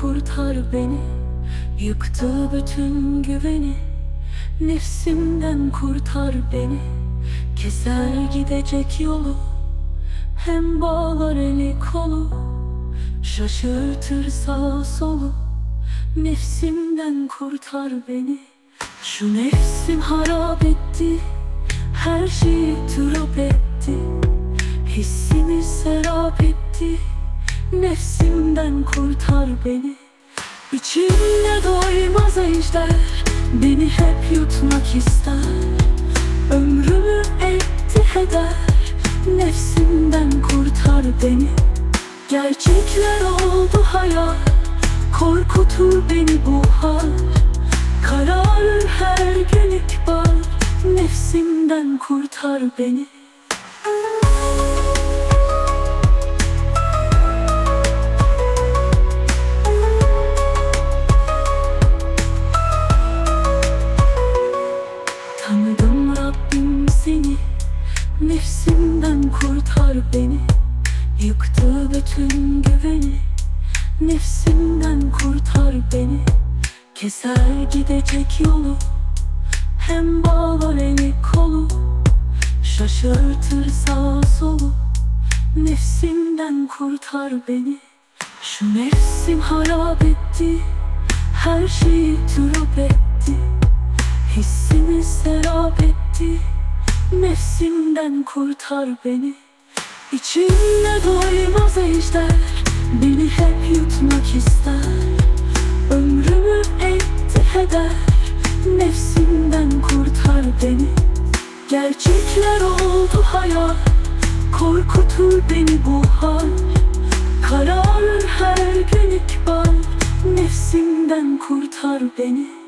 kurtar beni. Yıktı bütün güveni. Nefsimden kurtar beni. Keser gidecek yolu. Hem bağlar eli kolu. Şaşırtır sağ solu. Nefsimden kurtar beni. Şu nefsim harap etti. Her şeyi tırap etti. Hissimi serap etti Nefsimden kurtar beni. İçimde doymaz ejder. Beni hep yutmak ister. Ömrümü etti heder. Nefsimden kurtar beni. Gerçekler oldu hayal. Korkutur beni bu hal. Kararır her gün ikbal Nefsimden kurtar beni beni Yıktı bütün güveni. Nefsimden kurtar beni Keser gidecek yolu. Hem bağlar eli kolu Şaşırtır sağ solu. Nefsimden kurtar beni. Şu nefsim harap etti Her şeyi türap etti. Hissimi serap etti Nefsimden kurtar beni İçimde doymaz ejder Beni hep yutmak ister. Ömrümü etti heder Nefsimden kurtar beni. Gerçekler oldu hayal Korkutur beni bu hal. Kararır her gün ikbal Nefsimden kurtar beni